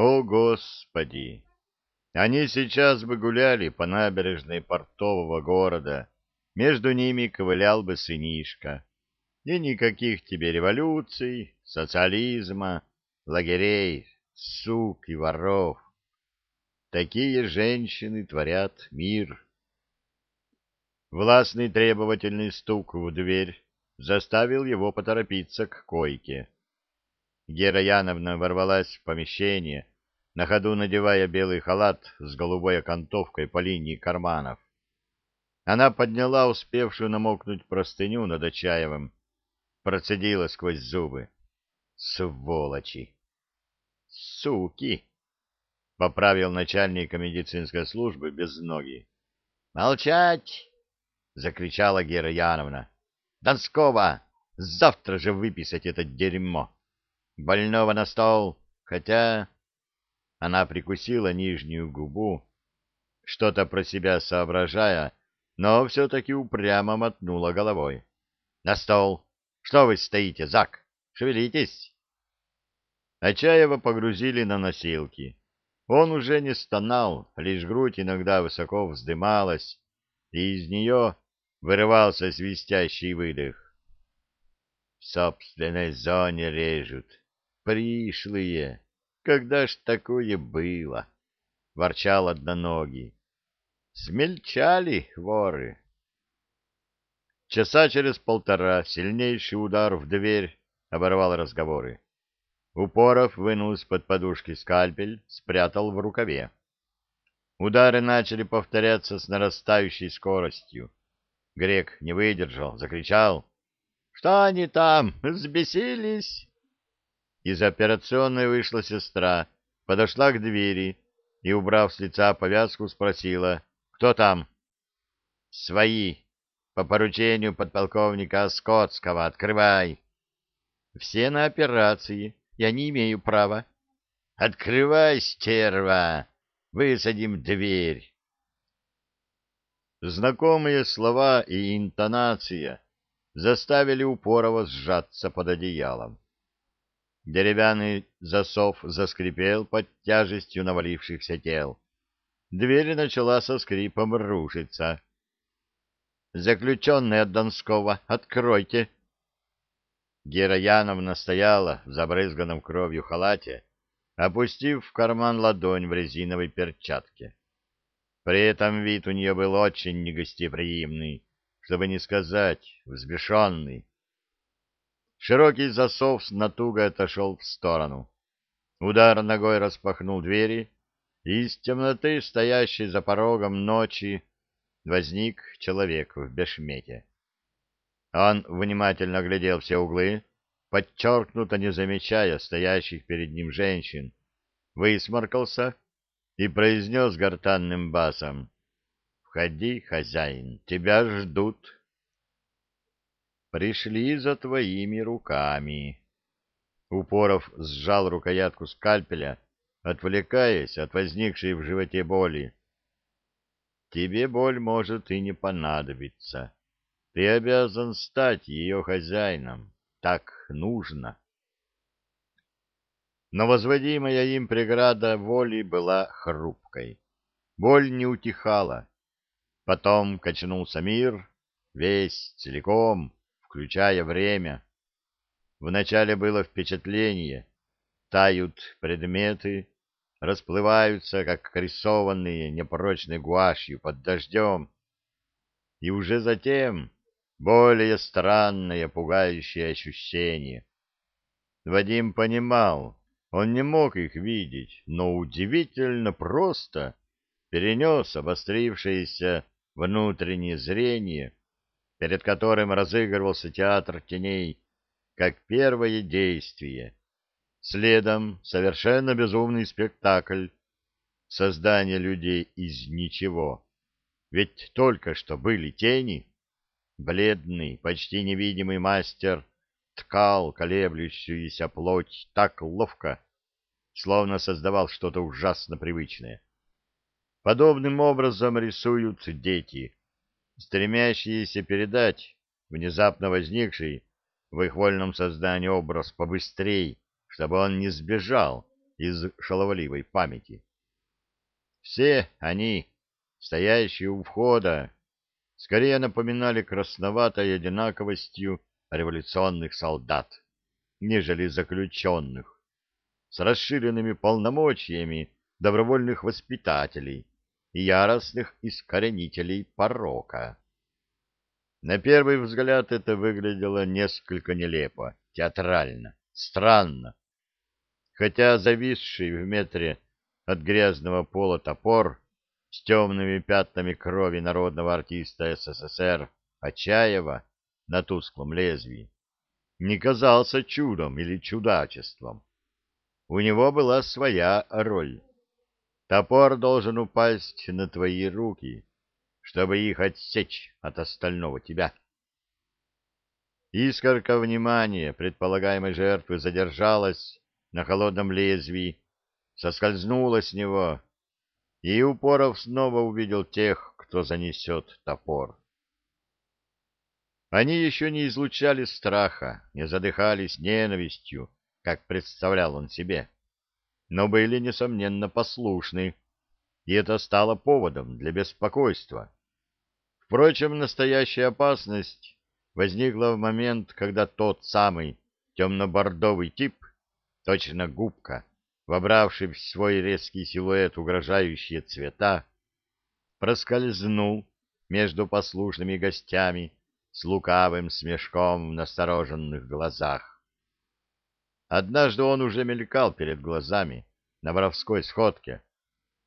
О, Господи! Они сейчас бы гуляли по набережной портового города, между ними ковылял бы сынишка. И никаких тебе революций, социализма, лагерей, сук и воров. Такие женщины творят мир. Властный требовательный стук в дверь заставил его поторопиться к койке. Гера Яновна ворвалась в помещение, на ходу надевая белый халат с голубой окантовкой по линии карманов. Она подняла успевшую намокнуть простыню над Очаевым, процедила сквозь зубы. «Сволочи!» «Суки!» — поправил начальника медицинской службы без ноги. «Молчать!» — закричала Гера Яновна. «Донского! Завтра же выписать это дерьмо!» Больного на стол, хотя... Она прикусила нижнюю губу, что-то про себя соображая, но все-таки упрямо мотнула головой. «На стол! Что вы стоите, Зак? Шевелитесь!» Очаева погрузили на носилки. Он уже не стонал, лишь грудь иногда высоко вздымалась, и из нее вырывался свистящий выдох. «В собственной зоне режут, пришлые! Когда ж такое было? — ворчал одноногий. Смельчали воры. Часа через полтора сильнейший удар в дверь оборвал разговоры. Упоров вынул из-под подушки скальпель, спрятал в рукаве. Удары начали повторяться с нарастающей скоростью. Грек не выдержал, закричал. — Что они там, взбесились? Из операционной вышла сестра, подошла к двери и, убрав с лица повязку, спросила, «Кто там?» «Свои. По поручению подполковника Скотского. Открывай». «Все на операции. Я не имею права». «Открывай, стерва! Высадим дверь». Знакомые слова и интонация заставили Упорова сжаться под одеялом. Деревянный засов заскрипел под тяжестью навалившихся тел. Дверь начала со скрипом рушиться. «Заключенный от Донского, откройте!» Гера Яновна стояла в забрызганном кровью халате, опустив в карман ладонь в резиновой перчатке. При этом вид у нее был очень негостеприимный, чтобы не сказать взбешенный. Широкий засов с натугой отошел в сторону. Удар ногой распахнул двери, и из темноты, стоящей за порогом ночи, возник человек в бешмете. Он внимательно глядел все углы, подчеркнуто не замечая стоящих перед ним женщин, высморкался и произнес гортанным басом «Входи, хозяин, тебя ждут». Пришли за твоими руками. Упоров сжал рукоятку скальпеля, отвлекаясь от возникшей в животе боли. Тебе боль может и не понадобиться. Ты обязан стать ее хозяином. Так нужно. Но возводимая им преграда воли была хрупкой. Боль не утихала. Потом качнулся мир, весь, целиком, включая время. Вначале было впечатление, тают предметы, расплываются, как рисованные непрочной гуашью под дождем. И уже затем более странное, пугающее ощущение. Вадим понимал, он не мог их видеть, но удивительно просто перенес обострившееся внутреннее зрение перед которым разыгрывался театр теней, как первое действие. Следом совершенно безумный спектакль создания людей из ничего. Ведь только что были тени. Бледный, почти невидимый мастер ткал колеблющуюся плоть так ловко, словно создавал что-то ужасно привычное. Подобным образом рисуют дети — стремящиеся передать внезапно возникший в их вольном создании образ побыстрей, чтобы он не сбежал, из шаловливой памяти. Все они, стоящие у входа, скорее напоминали красноватой одинаковостью революционных солдат, нежели заключенных, с расширенными полномочиями добровольных воспитателей яростных искоренителей порока. На первый взгляд это выглядело несколько нелепо, театрально, странно. Хотя зависший в метре от грязного пола топор с темными пятнами крови народного артиста СССР Очаева на тусклом лезвии не казался чудом или чудачеством. У него была своя роль. Топор должен упасть на твои руки, чтобы их отсечь от остального тебя. Искорка внимания предполагаемой жертвы задержалась на холодном лезвии, соскользнула с него, и Упоров снова увидел тех, кто занесет топор. Они еще не излучали страха, не задыхались ненавистью, как представлял он себе, но были, несомненно, послушны, и это стало поводом для беспокойства. Впрочем, настоящая опасность возникла в момент, когда тот самый темно-бордовый тип, точно губка, вобравший в свой резкий силуэт угрожающие цвета, проскользнул между послушными гостями с лукавым смешком в настороженных глазах. Однажды он уже мелькал перед глазами на воровской сходке,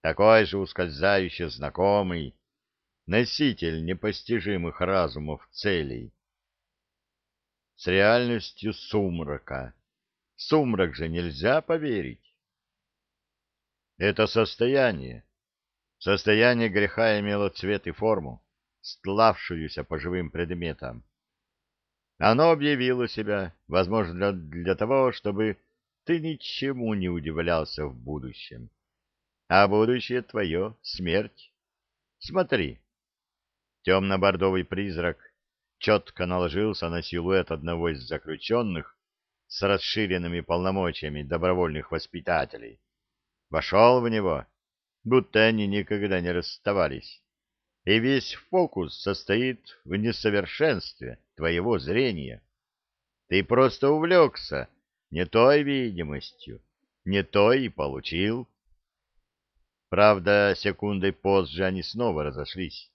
такой же ускользающий знакомый, носитель непостижимых разумов целей. С реальностью сумрака. Сумрак же нельзя поверить. Это состояние. Состояние греха имело цвет и форму, стлавшуюся по живым предметам. Оно объявило себя, возможно, для того, чтобы ты ничему не удивлялся в будущем. А будущее твое — смерть. Смотри, Темно-бордовый призрак четко наложился на силуэт одного из заключенных с расширенными полномочиями добровольных воспитателей. Вошел в него, будто они никогда не расставались. И весь фокус состоит в несовершенстве твоего зрения. Ты просто увлекся не той видимостью, не той и получил. Правда, секундой позже они снова разошлись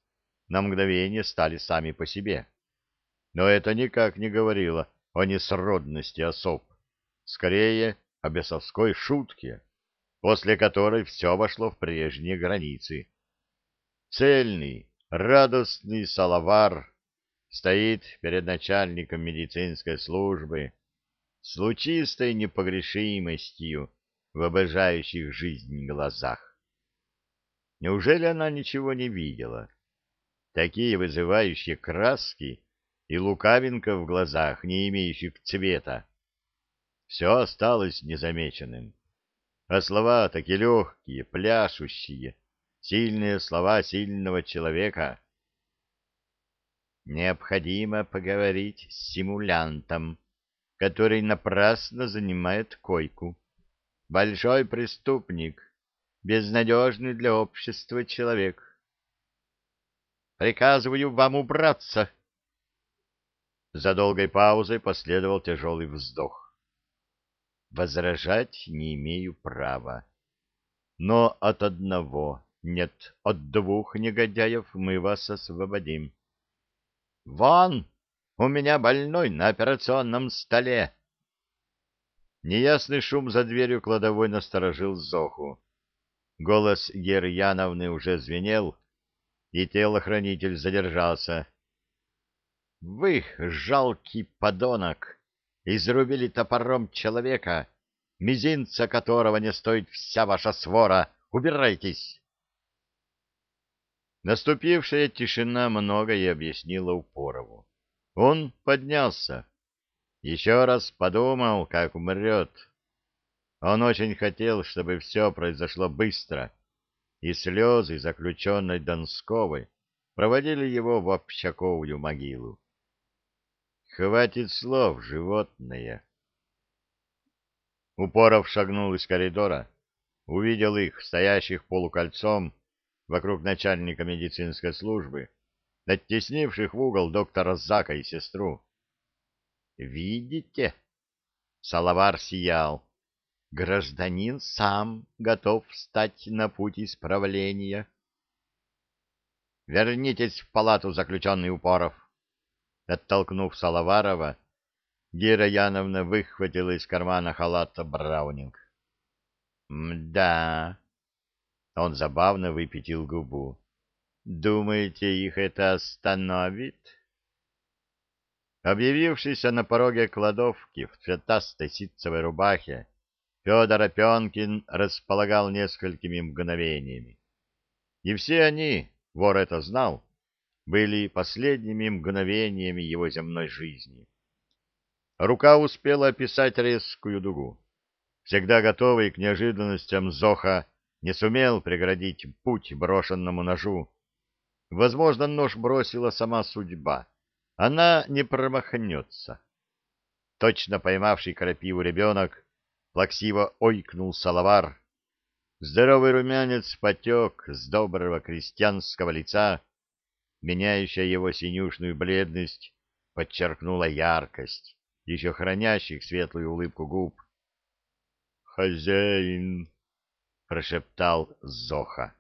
на мгновение стали сами по себе. Но это никак не говорило о несродности особ, скорее о бесовской шутке, после которой все вошло в прежние границы. Цельный, радостный салавар стоит перед начальником медицинской службы с лучистой непогрешимостью в обожающих жизнь глазах. Неужели она ничего не видела? такие вызывающие краски и лукавинка в глазах, не имеющих цвета. Все осталось незамеченным. А слова такие легкие, пляшущие, сильные слова сильного человека. Необходимо поговорить с симулянтом, который напрасно занимает койку. Большой преступник, безнадежный для общества человек. Приказываю вам убраться. За долгой паузой последовал тяжелый вздох. Возражать не имею права. Но от одного, нет, от двух негодяев мы вас освободим. Вон! У меня больной на операционном столе. Неясный шум за дверью кладовой насторожил Зоху. Голос Геры Яновны уже звенел, и телохранитель задержался. — Вы, жалкий подонок, изрубили топором человека, мизинца которого не стоит вся ваша свора. Убирайтесь! Наступившая тишина многое объяснила Упорову. Он поднялся. Еще раз подумал, как умрет. Он очень хотел, чтобы все произошло быстро — и слезы заключенной Донсковой проводили его в общаковую могилу. Хватит слов, животное. Упоров шагнул из коридора, увидел их, стоящих полукольцом вокруг начальника медицинской службы, оттеснивших в угол доктора Зака и сестру. «Видите?» Салавар сиял. «Гражданин сам готов встать на путь исправления». «Вернитесь в палату, заключенный Упоров!» Оттолкнув Салаварова, Гера Яновна выхватила из кармана халата Браунинг. «Мда!» Он забавно выпятил губу. «Думаете, их это остановит?» Объявившийся на пороге кладовки в цветастой ситцевой рубахе, Федор Опенкин располагал несколькими мгновениями. И все они, вор это знал, были последними мгновениями его земной жизни. Рука успела описать резкую дугу. Всегда готовый к неожиданностям Зоха не сумел преградить путь брошенному ножу. Возможно, нож бросила сама судьба. Она не промахнется. Точно поймавший крапиву ребенок плаксиво ойкнул салавар. Здоровый румянец потек с доброго крестьянского лица, меняющая его синюшную бледность, подчеркнула яркость еще хранящих светлую улыбку губ. «Хозяин!» — прошептал Зоха.